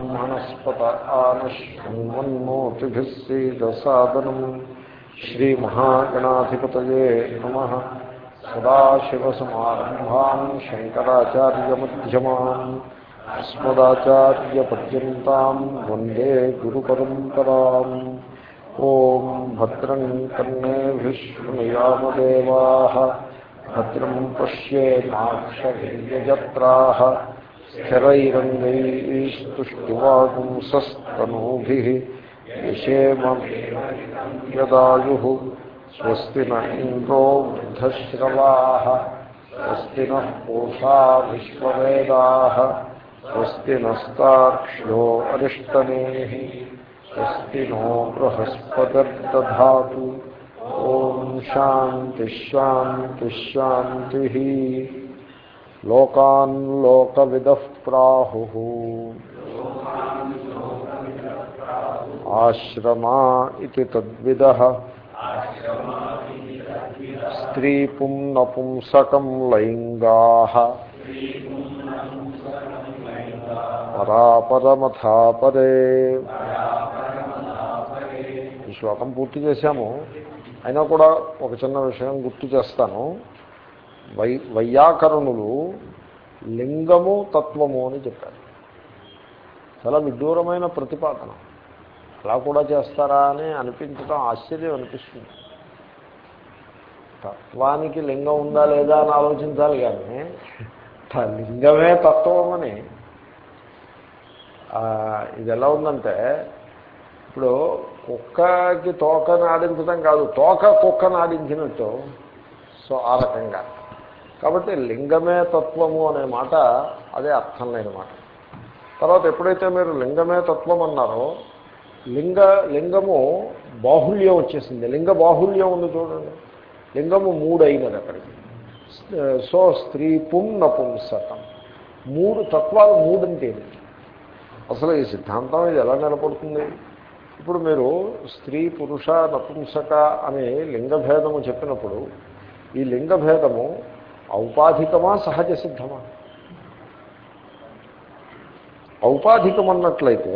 ब्रह्मणस्पत आनश्मन्मोतिभिः नम श्रीमहागणाधिपतये नमः। सदाशिवसमारम्भान् वंदे गुरुपरंपरा ओं गुरुपरम्पराम्। ॐ भद्रम् कर्णेभिष्णुयामदेवाः శరైరంగైస్తుష్టివాగుంసస్తనూభి యశేమ యదాయు స్వస్తి నంద్రో వృద్ధశ్రవా స్వస్తి నూషా విశ్వవేదా స్వస్తి నస్తాక్ష్యో అరిష్టనే స్వస్తి నో బృహస్పతిర్దా ఓం శాంతిశాంతిశాంతి లోకాన్ లోక విదఃప్రాహు ఆశ్రమా ఇది తద్విద. స్త్రీ పుం నపుంసకం లైంగా. పరాపరమథాపరే. ఈ శ్లోకం పూర్తి చేశాము. అయినా కూడా ఒక చిన్న విషయం గుర్తు చేస్తాను. వై వైయాకరణులు లింగము తత్వము అని చెప్పారు. చాలా విడ్డూరమైన ప్రతిపాదన. అలా కూడా చేస్తారా అని అనిపించడం ఆశ్చర్యం అనిపిస్తుంది. తత్వానికి లింగం ఉందా లేదా అని ఆలోచించాలి కానీ లింగమే తత్వం అని ఇది ఎలా ఉందంటే ఇప్పుడు కుక్కకి తోకను ఆడించడం కాదు తోక కుక్కను ఆడించినట్టు సో ఆ రకంగా. కాబట్టి లింగమే తత్వము అనే మాట అదే అర్థం లేని మాట. తర్వాత ఎప్పుడైతే మీరు లింగమే తత్వం అన్నారో లింగ లింగము బాహుల్యం వచ్చేసింది. లింగ బాహుళ్యం ఉంది చూడండి. లింగము మూడు అయినది అక్కడికి. సో స్త్రీ పుం నపుంసకం మూడు తత్వాలు మూడంటే అసలు ఈ సిద్ధాంతం ఇది ఎలా నిలబడుతుంది? ఇప్పుడు మీరు స్త్రీ పురుష నపుంసక అనే లింగభేదము చెప్పినప్పుడు ఈ లింగభేదము ఔపాధికమా సహజ సిద్ధమా? ఔపాధికం అన్నట్లయితే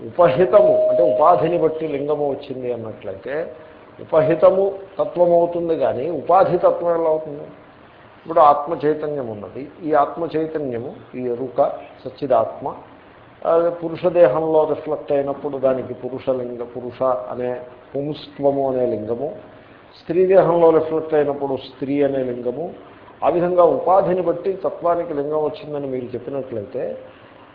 ఉపహితము అంటే ఉపాధిని బట్టి లింగము వచ్చింది అన్నట్లయితే ఉపహితము తత్వం అవుతుంది కానీ ఉపాధి తత్వం ఎలా అవుతుంది? ఇప్పుడు ఆత్మ చైతన్యం ఉన్నది ఈ ఆత్మ చైతన్యము ఈ ఎరుక సచ్చిదాత్మ పురుష దేహంలో రిఫ్లెక్ట్ అయినప్పుడు దానికి పురుషలింగ పురుష అనే పుంస్త్వము అనే లింగము స్త్రీ దేహంలో రిఫ్లెక్ట్ అయినప్పుడు స్త్రీ అనే లింగము ఆ విధంగా ఉపాధిని బట్టి తత్వానికి లింగం వచ్చిందని మీరు చెప్పినట్లయితే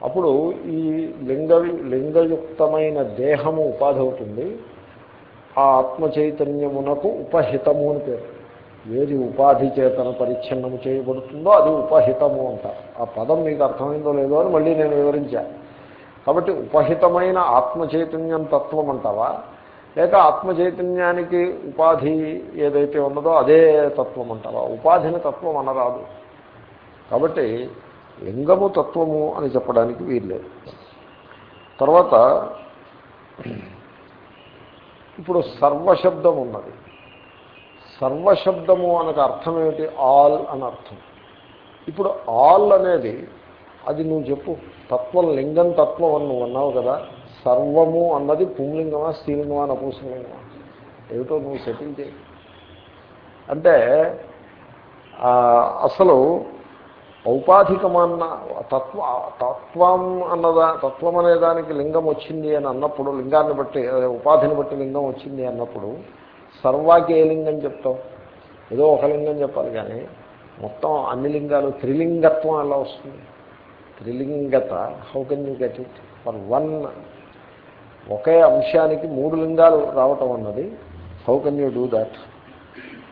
అప్పుడు ఈ లింగ లింగయుక్తమైన దేహము ఉపాధి అవుతుంది. ఆ ఆత్మ చైతన్యమునకు ఉపహితము అని పేరు. ఏది ఉపాధి చేతన పరిచ్ఛిన్నము చేయబడుతుందో అది ఉపహితము అంటారు ఆ పదం మీకు అర్థమైందో లేదో అని మళ్ళీ నేను వివరించాను కాబట్టి ఉపహితమైన ఆత్మ చైతన్యం తత్వం అంటావా? లేక ఆత్మ చైతన్యానికి ఉపాధి ఏదైతే ఉన్నదో అదే తత్వం అంటారు. ఉపాధిని తత్వం అనరాదు. కాబట్టి లింగము తత్వము అని చెప్పడానికి వీల్లేదు. తర్వాత ఇప్పుడు సర్వశబ్దం ఉన్నది. సర్వశబ్దము అనకు అర్థం ఏమిటి? ఆల్ అని అర్థం. ఇప్పుడు ఆల్ అనేది అది నువ్వు చెప్పు తత్వం లింగం తత్వం అని నువ్వు అన్నావు కదా సర్వము అన్నది పుంలింగమా స్త్రీలింగమా నపుంసలింగమా ఏమిటో నువ్వు సెటిల్ చేయి. అంటే అసలు ఔపాధికమన్న తత్వ తత్వం అన్నదా తత్వం అనే దానికి లింగం వచ్చింది అని అన్నప్పుడు లింగాన్ని బట్టి ఉపాధిని బట్టి లింగం వచ్చింది అన్నప్పుడు సర్వాకి ఏ లింగం చెప్తావు? ఏదో ఒక లింగం చెప్పాలి కానీ మొత్తం అన్ని లింగాలు త్రిలింగత్వం ఎలా వస్తుంది. త్రిలింగత how can you get it for one ఒకే అంశానికి మూడు లింగాలు రావటం అన్నది. How can you do that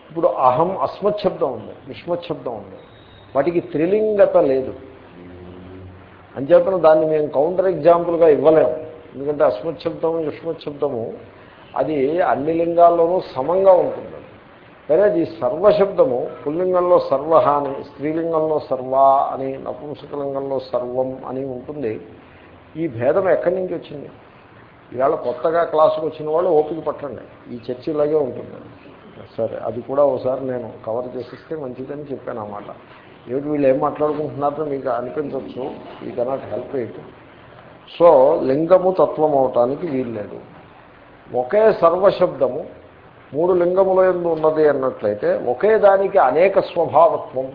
ఇప్పుడు అహం అస్మశబ్దం ఉంది విష్మశబ్దం ఉంది. వాటికి త్రిలింగత లేదు. అంచేతను దాన్ని మేము కౌంటర్ ఎగ్జాంపుల్గా ఇవ్వలేము. ఎందుకంటే అస్మశబ్దము యుష్మశబ్దము అది అన్ని లింగాల్లోనూ సమంగా ఉంటుంది. సరే అది సర్వశబ్దము పుల్లింగంలో సర్వ అని స్త్రీలింగంలో సర్వ అని నపుంసకలింగంలో సర్వం అని ఉంటుంది. ఈ భేదం ఎక్కడి నుంచి వచ్చింది? ఇవాళ కొత్తగా క్లాసుకు వచ్చిన వాళ్ళు ఓపిక పట్టండి. ఈ చర్చ ఇలాగే ఉంటుంది. సరే అది కూడా ఒకసారి నేను కవర్ చేసిస్తే మంచిదని చెప్పాను అన్నమాట. ఏమిటి వీళ్ళు ఏం మాట్లాడుకుంటున్నారో మీకు అనిపించవచ్చు. ఈ కెనాట్ హెల్ప్ ఇట్ సో లింగము తత్వం అవటానికి వీల్లేదు ఒకే సర్వశబ్దము మూడు లింగముల ఎందు ఉన్నది అన్నట్లయితే ఒకే దానికి అనేక స్వభావత్వం.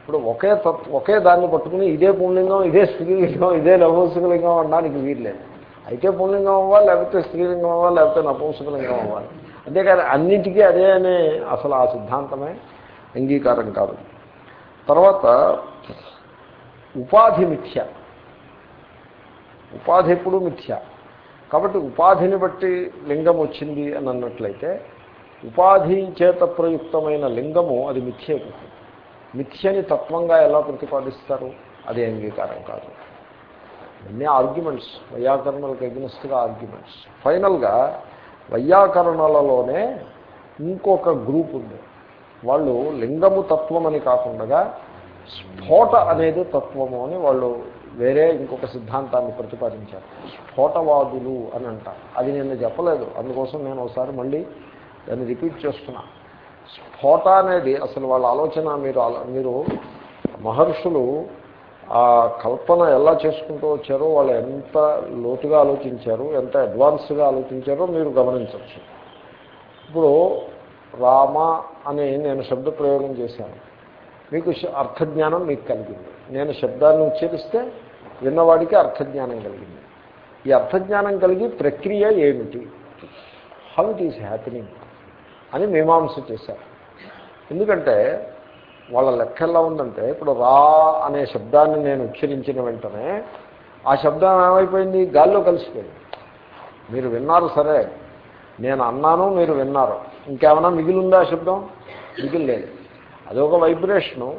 ఇప్పుడు ఒకే తత్వ ఒకే దాన్ని పట్టుకుని ఇదే పుణ్లింగం ఇదే స్త్రీలింగం ఇదే నపంసకలింగం అనడానికి వీల్లేదు అయితే పుల్లింగం అవ్వాలి లేకపోతే స్త్రీలింగం అవ్వాలి లేకపోతే నపుంసకలింగం అవ్వాలి. అంతేకాదు అన్నిటికీ అదే అనే అసలు ఆ సిద్ధాంతమే అంగీకారం కాదు. తర్వాత ఉపాధి మిథ్య. ఉపాధి ఎప్పుడు మిథ్య. కాబట్టి ఉపాధిని బట్టి లింగం వచ్చింది అని అన్నట్లయితే ఉపాధి చేత ప్రయుక్తమైన లింగము అది మిథ్య. మిథ్యని తత్వంగా ఎలా ప్రతిపాదిస్తారు? అది అంగీకారం కాదు. అన్నీ ఆర్గ్యుమెంట్స్ వైయాకరణలకు ఎగ్నెస్ట్గా ఆర్గ్యుమెంట్స్. ఫైనల్గా వైయాకరణలలోనే ఇంకొక గ్రూప్ ఉంది. వాళ్ళు లింగము తత్వం అని కాకుండా స్ఫోట అనేది తత్వము అని వాళ్ళు వేరే ఇంకొక సిద్ధాంతాన్ని ప్రతిపాదించారు. స్ఫోటవాదులు అని అంటారు. అది నేను చెప్పలేదు. అందుకోసం నేను ఒకసారి మళ్ళీ దాన్ని రిపీట్ చేస్తున్నా. స్ఫోట అనేది అసలు వాళ్ళ ఆలోచన మీరు మీరు మహర్షులు ఆ కల్పన ఎలా చేసుకుంటూ వచ్చారో వాళ్ళు ఎంత లోతుగా ఆలోచించారు ఎంత అడ్వాన్స్గా ఆలోచించారో మీరు గమనించవచ్చు. ఇప్పుడు రామ అని నేను శబ్ద ప్రయోగం చేశాను. మీకు అర్థజ్ఞానం మీకు కలిగింది. నేను శబ్దాన్ని ఉచ్చరిస్తే విన్నవాడికి అర్థజ్ఞానం కలిగింది. ఈ అర్థజ్ఞానం కలిగి ప్రక్రియ ఏమిటి? హౌ ఇట్ ఈస్ హ్యాపెనింగ్ అని మీమాంస చేశారు. ఎందుకంటే వాళ్ళ లెక్క ఎలా ఉందంటే ఇప్పుడు రా అనే శబ్దాన్ని నేను ఉచ్చరించిన వెంటనే ఆ శబ్దం ఏమైపోయింది? గాల్లో కలిసిపోయింది. మీరు విన్నారు సరే. నేను అన్నాను మీరు విన్నారు. ఇంకేమైనా మిగిలిందా శబ్దం? మిగిలిలేదు. అదొక వైబ్రేషను.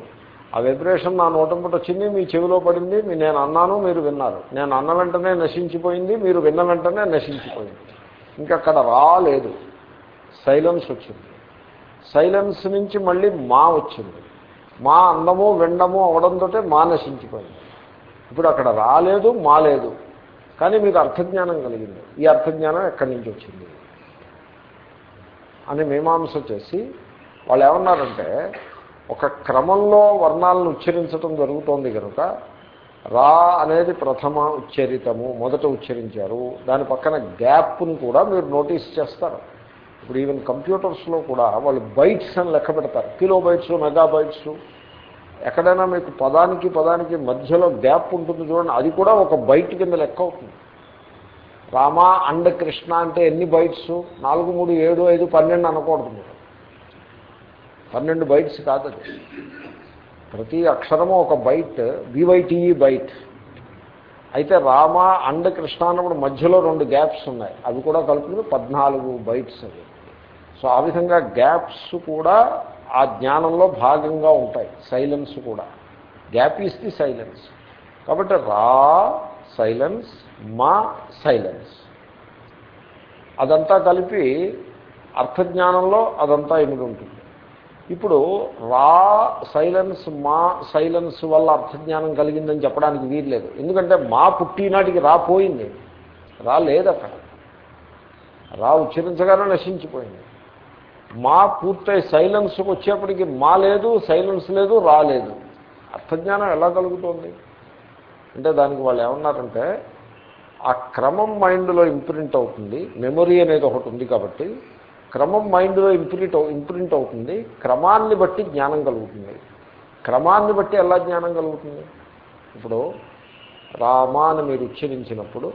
ఆ వైబ్రేషన్ నా నోటంపట వచ్చింది మీ చెవిలో పడింది నేను అన్నాను మీరు విన్నారు. నేను అన్న వెంటనే నశించిపోయింది మీరు విన్న వెంటనే నశించిపోయింది. ఇంకక్కడ రాలేదు సైలెన్స్ వచ్చింది. సైలెన్స్ నుంచి మళ్ళీ మా వచ్చింది. మా అందము విండము అవడంతో మా నశించిపోయింది ఇప్పుడు అక్కడ రాలేదు మాలేదు. కానీ మీకు అర్థజ్ఞానం కలిగింది. ఈ అర్థజ్ఞానం ఎక్కడి నుంచి వచ్చింది? అని మీమాంస చేసి వాళ్ళు ఏమన్నారంటే ఒక క్రమంలో వర్ణాలను ఉచ్చరించడం జరుగుతోంది కనుక రా అనేది ప్రథమ ఉచ్చరితము మొదట ఉచ్చరించారు. దాని పక్కన గ్యాప్ను కూడా మీరు నోటీస్ చేస్తారు. ఇప్పుడు ఈవెన్ కంప్యూటర్స్లో కూడా వాళ్ళు బైట్స్ అని లెక్క పెడతారు. కిలో బైట్స్ మెగా బైట్స్ ఎక్కడైనా మీకు పదానికి పదానికి మధ్యలో గ్యాప్ ఉంటుంది చూడండి. అది కూడా ఒక బైట్ కింద లెక్క అవుతుంది. రామ అండ్ కృష్ణ అంటే ఎన్ని బైట్స్ నాలుగు మూడు ఏడు ఐదు పన్నెండు అనకూడదు మీరు. పన్నెండు బైట్స్ కాదు ప్రతి అక్షరము ఒక బైట్ బీవైటీఈ బైట్ అయితే రామ అండ్ కృష్ణ అన్నప్పుడు మధ్యలో రెండు గ్యాప్స్ ఉన్నాయి. అవి కూడా కలుపుకుని పద్నాలుగు బైట్స్ అవి. సో ఆ విధంగా గ్యాప్స్ కూడా ఆ జ్ఞానంలో భాగంగా ఉంటాయి. సైలెన్స్ కూడా. గ్యాప్ ఈస్ ది సైలెన్స్ కాబట్టి రా సైలెన్స్ మా సైలెన్స్ అదంతా కలిపి అర్థజ్ఞానంలో అదంతా ఎనిమిది ఉంటుంది. ఇప్పుడు రా సైలెన్స్ మా సైలెన్స్ వల్ల అర్థజ్ఞానం కలిగిందని చెప్పడానికి వీర్లేదు ఎందుకంటే మా పుట్టినాటికి రా పోయింది. రా లేదు అక్కడ. రా ఉచ్చరించగానే నశించిపోయింది. మా పూర్తయి సైలెన్స్కి వచ్చేప్పటికి మా లేదు సైలెన్స్ లేదు రాలేదు అర్థజ్ఞానం ఎలా కలుగుతుంది? అంటే దానికి వాళ్ళు ఏమన్నారంటే ఆ క్రమం మైండ్లో ఇంప్రింట్ అవుతుంది మెమొరీ అనేది ఒకటి ఉంది కాబట్టి క్రమం మైండ్లో ఇంప్రింట్ ఇంప్రింట్ అవుతుంది. క్రమాన్ని బట్టి జ్ఞానం కలుగుతుంది. క్రమాన్ని బట్టి ఎలా జ్ఞానం కలుగుతుంది? ఇప్పుడు రామాన్ని మీరు ఉచ్చరించినప్పుడు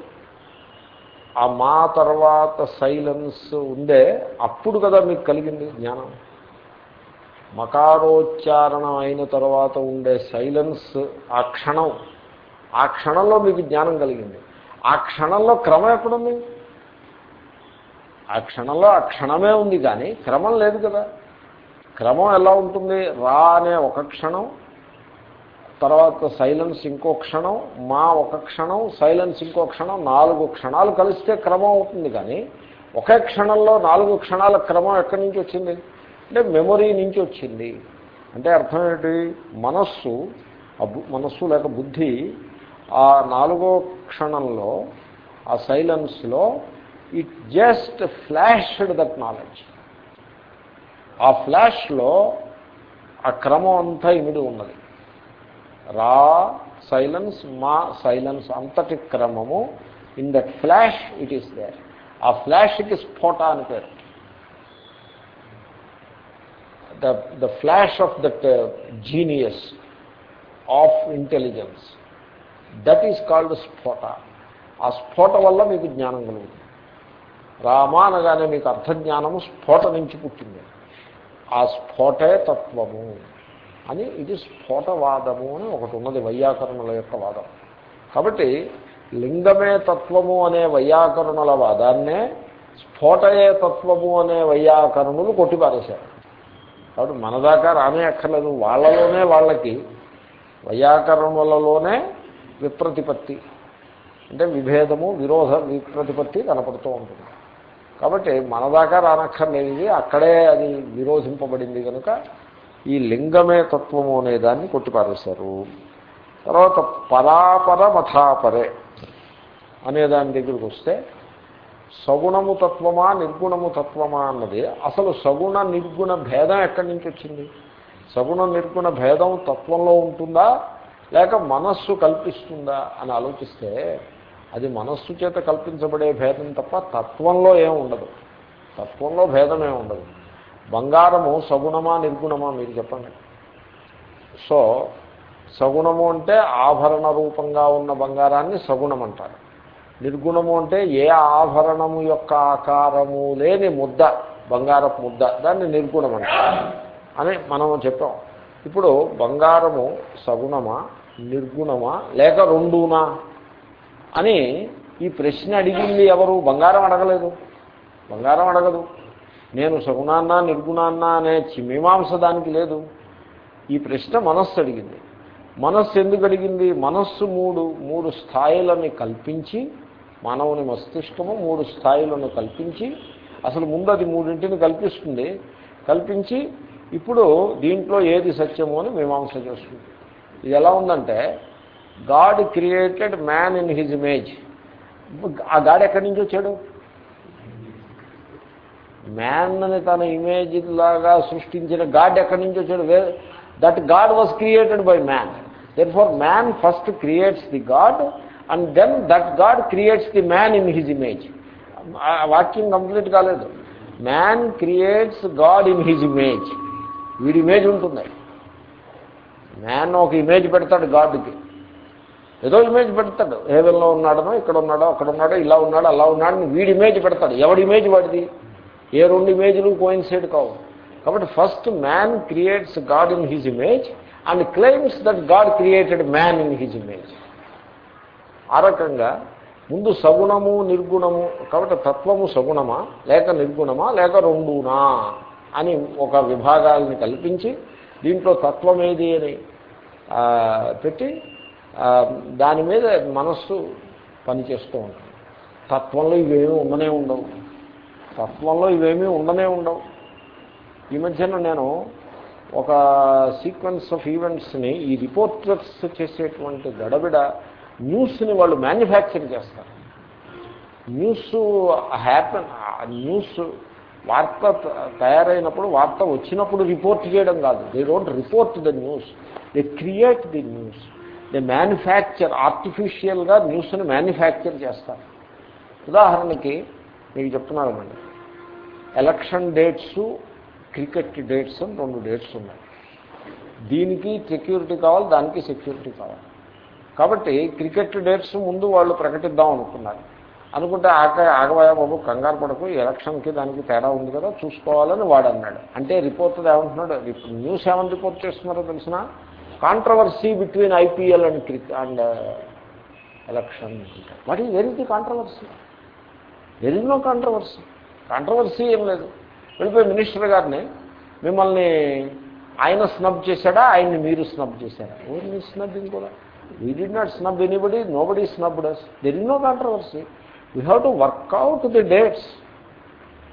ఆ మా తర్వాత సైలెన్స్ ఉందే అప్పుడు కదా మీకు కలిగింది జ్ఞానం. మకారోచ్చారణం అయిన తర్వాత ఉండే సైలెన్స్ ఆ క్షణం ఆ క్షణంలో మీకు జ్ఞానం కలిగింది. ఆ క్షణంలో క్రమం ఎక్కడుంది? ఆ క్షణంలో ఆ క్షణమే ఉంది కానీ క్రమం లేదు కదా. క్రమం ఎలా ఉంటుంది? రా అనే ఒక క్షణం తర్వాత సైలెన్స్ ఇంకో క్షణం మా ఒక క్షణం సైలెన్స్ ఇంకో క్షణం నాలుగు క్షణాలు కలిస్తే క్రమం అవుతుంది కానీ ఒకే క్షణంలో నాలుగు క్షణాల క్రమం ఎక్కడి నుంచి వచ్చింది? అంటే మెమొరీ నుంచి వచ్చింది. అంటే అర్థం ఏంటి? మనస్సు మనస్సు లేక బుద్ధి ఆ నాలుగో క్షణంలో ఆ సైలెన్స్లో it just flashed that knowledge ఆ ఫ్లాష్లో ఆ క్రమం అంతా ఇమిడి ఉన్నది. రా సైలెన్స్ మా సైలెన్స్ అంతటి క్రమము. In that flash it is there ఆ ఫ్లాష్కి స్ఫోట అని పేరు. The the flash of that genius of intelligence that is called స్ఫోట ఆ స్ఫోట వల్ల మీకు జ్ఞానం కలుగుతుంది. రామ అనగానే మీకు అర్థజ్ఞానము స్ఫోట నుంచి పుట్టింది. ఆ స్ఫోటే తత్వము అని ఇది స్ఫోటవాదము అని ఒకటి ఉన్నది వైయాకరణుల యొక్క వాదం. కాబట్టి లింగమే తత్వము అనే వైయాకరణుల వాదాన్నే స్ఫోటయే తత్వము అనే వైయాకరణులు కొట్టిపారేశారు. కాబట్టి మన దాకా రానే అక్కర్లేదు వాళ్ళలోనే వాళ్ళకి వైయాకరణులలోనే విప్రతిపత్తి. అంటే విభేదము విరోధ విప్రతిపత్తి కనపడుతూ ఉంటుంది. కాబట్టి మన దాకా రానక్కర్లేదు అక్కడే అది విరోధింపబడింది కనుక ఈ లింగమే తత్వము అనే దాన్ని కొట్టిపారేశారు. తర్వాత పరాపర మథాపరే అనే దాని దగ్గరికి వస్తే సగుణము తత్వమా నిర్గుణము తత్వమా అన్నది అసలు సగుణ నిర్గుణ భేదం ఎక్కడి నుంచి వచ్చింది? సగుణ నిర్గుణ భేదం తత్వంలో ఉంటుందా లేక మనస్సు కల్పిస్తుందా అని ఆలోచిస్తే అది మనస్సు చేత కల్పించబడే భేదం తప్ప తత్వంలో ఏం ఉండదు. తత్వంలో భేదమే ఉండదు. బంగారము సగుణమా నిర్గుణమా మీరు చెప్పండి. సో సగుణము అంటే ఆభరణ రూపంగా ఉన్న బంగారాన్ని సగుణం అంటారు. నిర్గుణము అంటే ఏ ఆభరణము యొక్క ఆకారము లేని ముద్ద బంగారపు ముద్ద దాన్ని నిర్గుణం అంటారు. అని మనం చెప్పాం. ఇప్పుడు బంగారము సగుణమా నిర్గుణమా లేక రెండునా? అని ఈ ప్రశ్న అడిగింది ఎవరు? బంగారం అడగలేదు. బంగారం అడగదు. నేను సగుణాన్న నిర్గుణాన్న అనే మీమాంస దానికి లేదు. ఈ ప్రశ్న మనస్సు అడిగింది. మనస్సు ఎందుకు అడిగింది? మనస్సు మూడు మూడు స్థాయిలని కల్పించి మానవుని మస్తిష్కము మూడు స్థాయిలను కల్పించి అసలు ముందు అది మూడింటిని కల్పిస్తుంది. కల్పించి ఇప్పుడు దీంట్లో ఏది సత్యము అని మీమాంస చేస్తుంది. ఇది ఎలా ఉందంటే God created man in his image. ఆ గాడ్ ఎక్కడి నుంచి వచ్చాడు? మ్యాన్ అని తన ఇమేజ్ లాగా సృష్టించిన గాడ్ ఎక్కడి నుంచి వచ్చాడు? That God was created by man then for man first creates the God and then that God creates the man in his image వాక్యం కంప్లీట్ కాలేదు. Man creates God in his image వీడి image ఉంటుంది. Man ఒక image పెడతాడు గాడ్కి. ఏదో image పెడతాడు. హేవెన్లో ఉన్నాడనో ఇక్కడ ఉన్నాడో అక్కడ ఉన్నాడో ఇలా ఉన్నాడో అలా ఉన్నాడని వీడి ఇమేజ్ పెడతాడు. ఎవడి ఇమేజ్ వాడిది? ఏ రెండు ఇమేజ్లు కోయిన్సైడ్ కావు. కాబట్టి first man creates God in his image and claims that God created man in his image ఆ రకంగా ముందు సగుణము నిర్గుణము కాబట్టి తత్వము సగుణమా లేక నిర్గుణమా లేక రెండునా అని ఒక విభాగాలని కల్పించి దీంట్లో తత్వం ఏది అని పెట్టి దాని మీద మనస్సు పనిచేస్తూ ఉంటుంది. తత్వంలో ఇవేమీ ఉండనే ఉండవు. తత్వంలో ఇవేమీ ఉండనే ఉండవు. ఈ మధ్యన నేను ఒక సీక్వెన్స్ ఆఫ్ ఈవెంట్స్ని ఈ రిపోర్టర్స్ చేసేటువంటి గడబిడ న్యూస్ని వాళ్ళు మ్యానుఫ్యాక్చర్ చేస్తారు. న్యూస్ హ్యాపన్ న్యూస్ వార్త తయారైనప్పుడు వార్త వచ్చినప్పుడు రిపోర్ట్ చేయడం కాదు. They don't report the news. They create the news. They manufacture ఆర్టిఫిషియల్గా న్యూస్ని మ్యానుఫ్యాక్చర్ చేస్తారు. ఉదాహరణకి మీకు చెప్తున్నానండి. ఎలక్షన్ డేట్స్ క్రికెట్ డేట్స్ అని రెండు డేట్స్ ఉన్నాయి. దీనికి సెక్యూరిటీ కావాలి దానికి సెక్యూరిటీ కావాలి. కాబట్టి క్రికెట్ డేట్స్ ముందు వాళ్ళు ప్రకటిద్దాం అనుకున్నారు. అనుకుంటే ఆక ఆగవాయా బాబు కంగారు పడకు ఎలక్షన్కి దానికి తేడా ఉంది కదా చూసుకోవాలని వాడు అన్నాడు. అంటే రిపోర్ట్ ఏమంటున్నాడు? న్యూస్ ఏమని రిపోర్ట్ చేస్తున్నారో తెలిసిన controversy between IPL and cricket and election what is very the controversy very no controversy controversy ఏం లేదు. వెళ్ళిపోయి మినిస్టర్ గారిని మిమ్మల్ని ఆయన స్నబ్ చేశాడా? ఆయన్ని మీరు స్నబ్ చేశారా? ఓన్లీ మీ స్నబ్బింగ్ కూడా? We did not snub anybody nobody snubbed us there is no controversy we have to work out the dates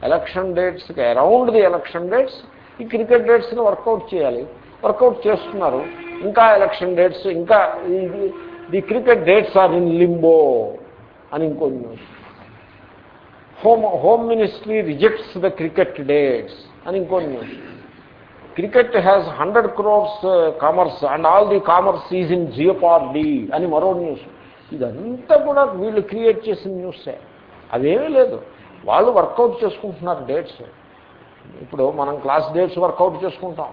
election డేట్స్కి around the election dates ఈ క్రికెట్ డేట్స్ని వర్కౌట్ చేయాలి. వర్కౌట్ చేస్తున్నారు. ఇంకా ఎలక్షన్ డేట్స్ ఇంకా the cricket dates are in limbo అని ఇంకో news home home ministry rejects the cricket dates అని ఇంకో news cricket has hundred crores commerce and all the commerce is in jeopardy అని మరో న్యూస్ ఇదంతా కూడా వీళ్ళు క్రియేట్ చేసిన న్యూసే అదేమీ లేదు. వాళ్ళు వర్కౌట్ చేసుకుంటున్నారు డేట్స్. ఇప్పుడు మనం క్లాస్ డేట్స్ వర్కౌట్ చేసుకుంటాం.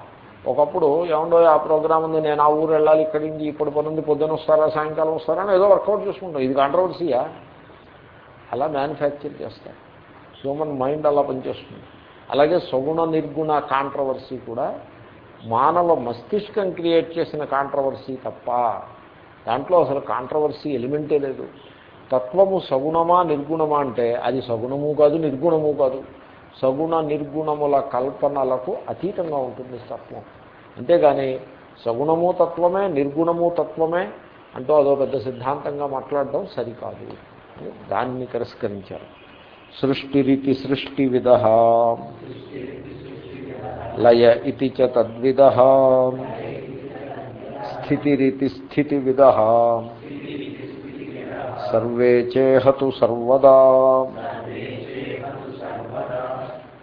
ఒకప్పుడు ఏమండో ఆ ప్రోగ్రామ్ ఉంది నేను ఆ ఊరు వెళ్ళాలి ఇక్కడి నుంచి ఇప్పుడు పనుంది పొద్దున వస్తారా సాయంకాలం వస్తారా అని ఏదో వర్కౌట్ చేసుకుంటాం. ఇది కాంట్రవర్సీయా అలా మ్యానుఫ్యాక్చర్ చేస్తారు. హ్యూమన్ మైండ్ అలా పనిచేస్తుంది. అలాగే సగుణ నిర్గుణ కాంట్రవర్సీ కూడా మానవ మస్తిష్కం క్రియేట్ చేసిన కాంట్రవర్సీ తప్ప దాంట్లో అసలు కాంట్రవర్సీ ఎలిమెంటే లేదు. తత్వము సగుణమా నిర్గుణమా అంటే అది సగుణము కాదు నిర్గుణము కాదు. సగుణ నిర్గుణముల కల్పనలకు అతీతంగా ఉంటుంది తత్వం. అంతేగాని సగుణము తత్వమే నిర్గుణము తత్వమే అంటూ అదో పెద్ద సిద్ధాంతంగా మాట్లాడడం సరికాదు. దాన్ని తిరస్కరించారు. సృష్టిరితి సృష్టివిద. లయ ఇది చ తద్విద. స్థితిరితి స్థితివిద. సర్వే చేహతు సర్వదా.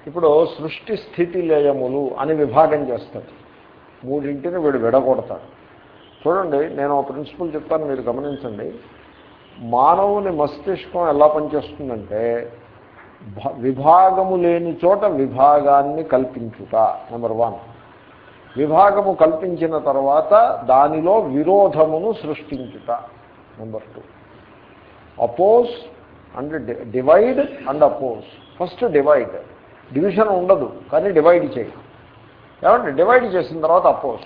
ఇప్పుడు సృష్టి స్థితి లయములు అని విభాగం చేస్తారు మూడింటిని వీడు విడగొడతాడు. చూడండి నేను ఒక ప్రిన్సిపల్ చెప్తాను మీరు గమనించండి. మానవుని మస్తిష్కం ఎలా పనిచేస్తుందంటే భ- విభాగము లేని చోట విభాగాన్ని కల్పించుట నెంబర్ వన్. విభాగము కల్పించిన తర్వాత దానిలో విరోధమును సృష్టించుట number two. Oppose and divide and oppose. First divide. Division ఉండదు కానీ డివైడ్ చేయి. ఏమంటే డివైడ్ చేసిన తర్వాత అపోజ్.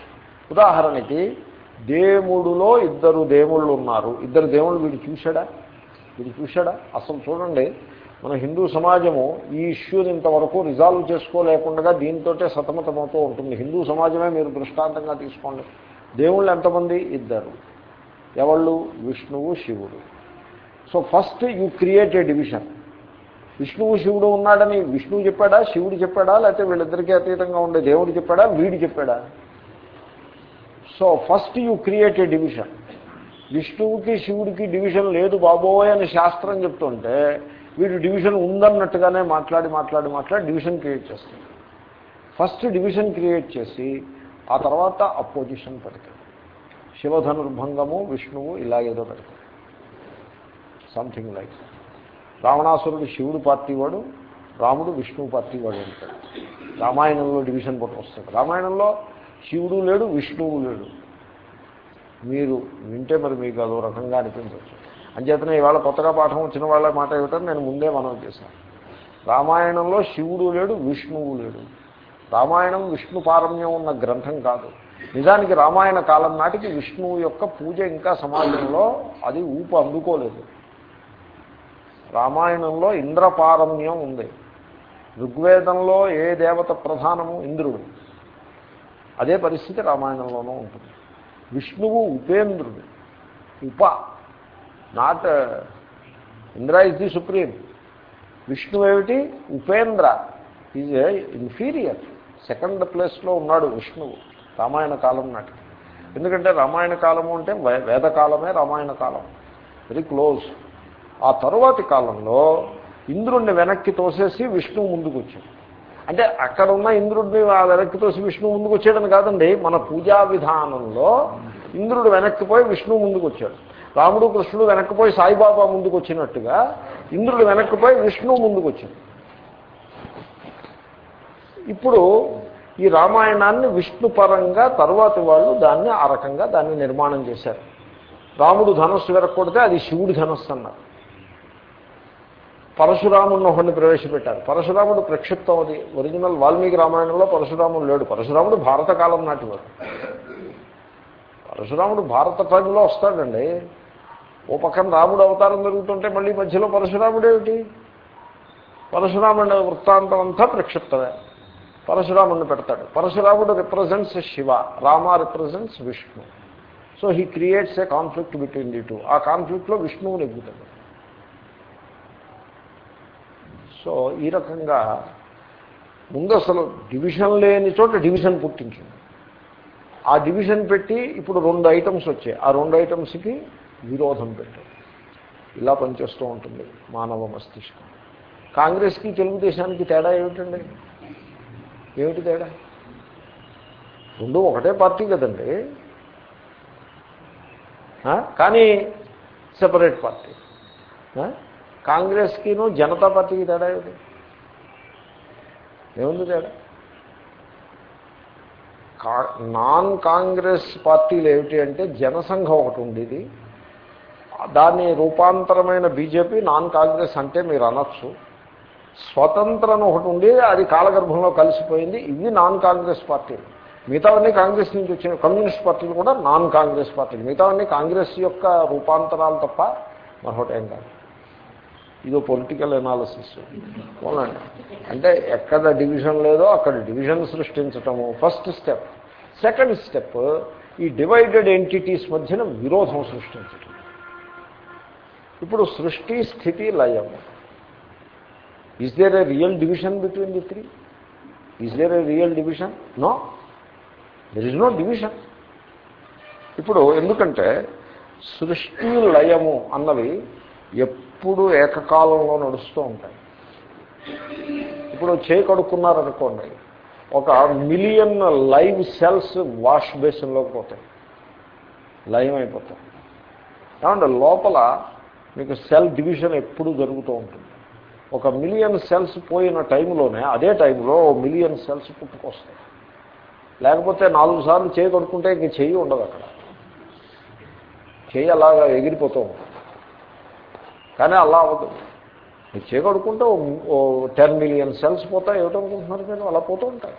ఉదాహరణకి దేవుడులో ఇద్దరు దేవుళ్ళు ఉన్నారు. ఇద్దరు దేవుళ్ళు వీడు చూశాడా? వీడు చూశాడా? అసలు చూడండి మన హిందూ సమాజము ఈ ఇష్యూని ఇంతవరకు రిజాల్వ్ చేసుకోలేకుండా దీంతోటే సతమతమవుతూ ఉంటుంది. హిందూ సమాజమే మీరు దృష్టాంతంగా తీసుకోండి. దేవుళ్ళు ఎంతమంది? ఇద్దరు. ఎవళ్ళు? విష్ణువు శివుడు. So first you create a division. విష్ణువు శివుడు ఉన్నాడని విష్ణువు చెప్పాడా? శివుడు చెప్పాడా? లేకపోతే వీళ్ళిద్దరికీ అతీతంగా ఉండే దేవుడు చెప్పాడా? వీడు చెప్పాడా? So first you create a division విష్ణువుకి శివుడికి డివిజన్ లేదు బాబోయ్ అని శాస్త్రం చెప్తుంటే వీడు డివిజన్ ఉందన్నట్టుగానే మాట్లాడి మాట్లాడి మాట్లాడి డివిజన్ క్రియేట్ చేస్తాడు. ఫస్ట్ డివిజన్ క్రియేట్ చేసి ఆ తర్వాత అపోజిషన్ పెడతాడు. శివధనుర్భంగము విష్ణువు ఇలాగేదో పెడతాడు. సంథింగ్ లైక్ రావణాసురుడు శివుడు పార్టీ వాడు రాముడు విష్ణువు పార్టీ వాడు అంటాడు. రామాయణంలో డివిజన్ పట్టు వస్తాడు రామాయణంలో శివుడు లేడు విష్ణువు లేడు. మీరు వింటే మరి మీకు అదో రకంగా అనిపించవచ్చు. అంచేతనే ఇవాళ కొత్తగా పాఠం వచ్చిన వాళ్ళ మాట ఏమిటని నేను ముందే మనం చేశాను. రామాయణంలో శివుడు లేడు విష్ణువు లేడు. రామాయణం విష్ణు పారమ్యం ఉన్న గ్రంథం కాదు. నిజానికి రామాయణ కాలం నాటికి విష్ణువు యొక్క పూజ ఇంకా సమాజంలో అది ఊపు అందుకోలేదు. రామాయణంలో ఇంద్రపారమ్యం ఉంది. ఋగ్వేదంలో ఏ దేవత ప్రధానము? ఇంద్రుడు. అదే పరిస్థితి రామాయణంలోనూ ఉంటుంది. విష్ణువు ఉపేంద్రుడు. ఉప not Indra is the supreme విష్ణువు ఏమిటి? ఉపేంద్ర. ఈజ్ ఇన్ఫీరియర్ సెకండ్ ప్లేస్లో ఉన్నాడు విష్ణువు రామాయణ కాలం నాటి ఎందుకంటే రామాయణ కాలము అంటే వే- వేదకాలమే రామాయణ కాలం. వెరీ క్లోజ్ ఆ తరువాతి కాలంలో ఇంద్రుణ్ణి వెనక్కి తోసేసి విష్ణువు ముందుకు వచ్చాడు అంటే అక్కడ ఉన్న ఇంద్రుడిని ఆ వెనక్కి తోసి విష్ణువు ముందుకు వచ్చాడని కాదండి మన పూజా విధానంలో ఇంద్రుడు వెనక్కిపోయి విష్ణువు ముందుకు వచ్చాడు రాముడు కృష్ణుడు వెనక్కిపోయి సాయిబాబా ముందుకు వచ్చినట్టుగా ఇంద్రుడు వెనక్కిపోయి విష్ణువు ముందుకు వచ్చాడు ఇప్పుడు ఈ రామాయణాన్ని విష్ణుపరంగా తరువాతి వాళ్ళు దాన్ని ఆ రకంగా దాన్ని నిర్మాణం చేశారు. రాముడు ధనస్సు వెరక్కొడితే అది శివుడి ధనస్సు అన్నారు. పరశురాముడిని ఒకరిని ప్రవేశపెట్టారు. పరశురాముడు ప్రక్షిప్తం అది. ఒరిజినల్ వాల్మీకి రామాయణంలో పరశురాముడు లేడు. పరశురాముడు భారత కాలం నాటివాడు. పరశురాముడు భారత టైంలో వస్తాడండి. ఓ పక్కన రాముడు అవతారం జరుగుతుంటే మళ్ళీ మధ్యలో పరశురాముడు పరశురాముడి వృత్తాంతం అంతా ప్రక్షిప్తమే. పరశురాముడిని పెడతాడు. పరశురాముడు represents Shiva. Rama represents Vishnu. So he creates a conflict between the two ఆ కాన్ఫ్లిక్ట్లో విష్ణువు నెగ్గుతాడు సో ఈ రకంగా ముందు అసలు డివిజన్ లేని చోట డివిజన్ పుట్టించింది. ఆ డివిజన్ పెట్టి ఇప్పుడు రెండు ఐటమ్స్ వచ్చాయి. ఆ రెండు ఐటమ్స్కి విరోధం పెట్టారు. ఇలా పనిచేస్తూ ఉంటుంది మానవ మస్తిష్కం. కాంగ్రెస్కి తెలుగుదేశానికి తేడా ఏమిటండి? ఏమిటి తేడా? రెండు ఒకటే పార్టీ కదండి. కానీ సెపరేట్ పార్టీ. కాంగ్రెస్కిను జనతా పార్టీకి తేడా ఏమిటి? ఏముంది తేడా? కా నాన్ కాంగ్రెస్ పార్టీలు ఏమిటి అంటే జనసంఘం ఒకటి ఉండేది. దాని రూపాంతరమైన బీజేపీ నాన్ కాంగ్రెస్ అంటే మీరు అనొచ్చు. స్వతంత్రం ఒకటి ఉండేది అది కాలగర్భంలో కలిసిపోయింది. ఇవి నాన్ కాంగ్రెస్ పార్టీలు. మిగతావన్నీ కాంగ్రెస్ నుంచి వచ్చిన కమ్యూనిస్ట్ పార్టీలు కూడా నాన్ కాంగ్రెస్ పార్టీలు. మిగతావన్నీ కాంగ్రెస్ యొక్క రూపాంతరాలు తప్ప మరొకటి ఏం కాదు. ఇదో పొలిటికల్ ఎనాలిసిస్ పోలండి. అంటే ఎక్కడ డివిజన్ లేదో అక్కడ division సృష్టించటము. First step. Second step ఈ డివైడెడ్ ఎంటిటీస్ మధ్యన విరోధం సృష్టించటం. ఇప్పుడు సృష్టి స్థితి లయము is there a real division between the three is there a real division no there is no division ఇప్పుడు ఎందుకంటే సృష్టి లయము అన్నవి ఎప్పుడు ఎప్పుడు ఏకకాలంలో నడుస్తూ ఉంటాయి. ఇప్పుడు చేయి కడుక్కున్నారనుకోండి ఒక మిలియన్ లైవ్ సెల్స్ వాష్ బేసిన్లోకి పోతాయి. లైవ్ అయిపోతాయి. ఏమంటే లోపల మీకు సెల్ డివిజన్ ఎప్పుడు జరుగుతూ ఉంటుంది. ఒక మిలియన్ సెల్స్ పోయిన టైంలోనే అదే టైంలో మిలియన్ సెల్స్ పుట్టుకొస్తాయి. లేకపోతే నాలుగు సార్లు చేయి కడుక్కుంటే ఇంక చెయ్యి ఉండదు అక్కడ. చెయ్యి అలాగా ఎగిరిపోతూ ఉంటుంది. కానీ అలా అవ్వదు మీరు చేయి ఓ టెన్ మిలియన్ సెల్స్ పోతాయి ఏమిటనుకుంటున్నారు మీరు అలా పోతూ ఉంటాయి.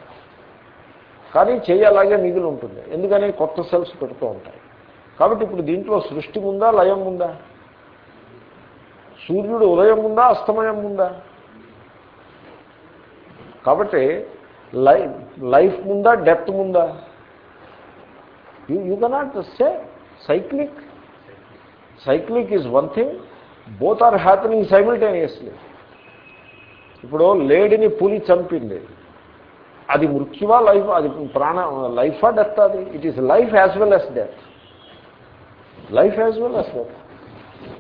కానీ చెయ్యి అలాగే మిగిలి ఉంటుంది ఎందుకని? కొత్త సెల్స్ పెడుతూ ఉంటాయి. కాబట్టి ఇప్పుడు దీంట్లో సృష్టి ఉందా లయం ఉందా? సూర్యుడు ఉదయం ఉందా అస్తమయం ఉందా? కాబట్టి లైఫ్ లైఫ్ ముందా డెత్ ముందా you you cannot say cyclic. Cyclic is one thing. Both are happening simultaneously ఇప్పుడు లేడిని పులి చంపింది. అది మృత్యువా లైఫ్? అది ప్రాణ లైఫా డెత్ అది? It is life as well as death life as well as death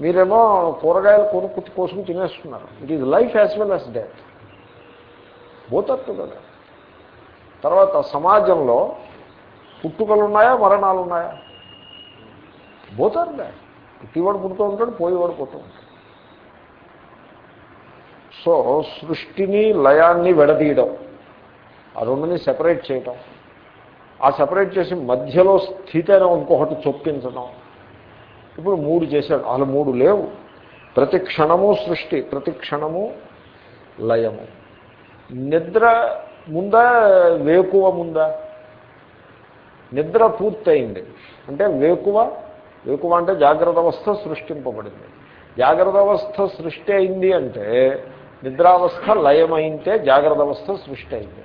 మీరేమో కూరగాయలు కొనుక్కు కోసం తినేస్తున్నారు. It is life as well as death బోతత్తు కదా తర్వాత సమాజంలో పుట్టుకలు ఉన్నాయా మరణాలు ఉన్నాయా బోతారు పుట్టివాడు పుడుతూ ఉంటాడు పోయేవాడు పోతూ ఉంటాడు. సో సృష్టిని లయాన్ని విడదీయడం ఆ రెండుని సెపరేట్ చేయటం ఆ సెపరేట్ చేసి మధ్యలో స్థితైన ఇంకొకటి చొప్పించడం ఇప్పుడు మూడు చేశాడు అసలు మూడు లేవు. ప్రతి క్షణము సృష్టి ప్రతి క్షణము లయము. నిద్ర ముందా వేకువ ముందా? నిద్ర పూర్తయింది. అంటే వేకువ వేకువ అంటే జాగ్రత్త అవస్థ సృష్టింపబడింది. జాగ్రత్త అవస్థ సృష్టి అయింది అంటే నిద్రావస్థ లయమైతే జాగ్రత్త అవస్థ సృష్టి అయింది.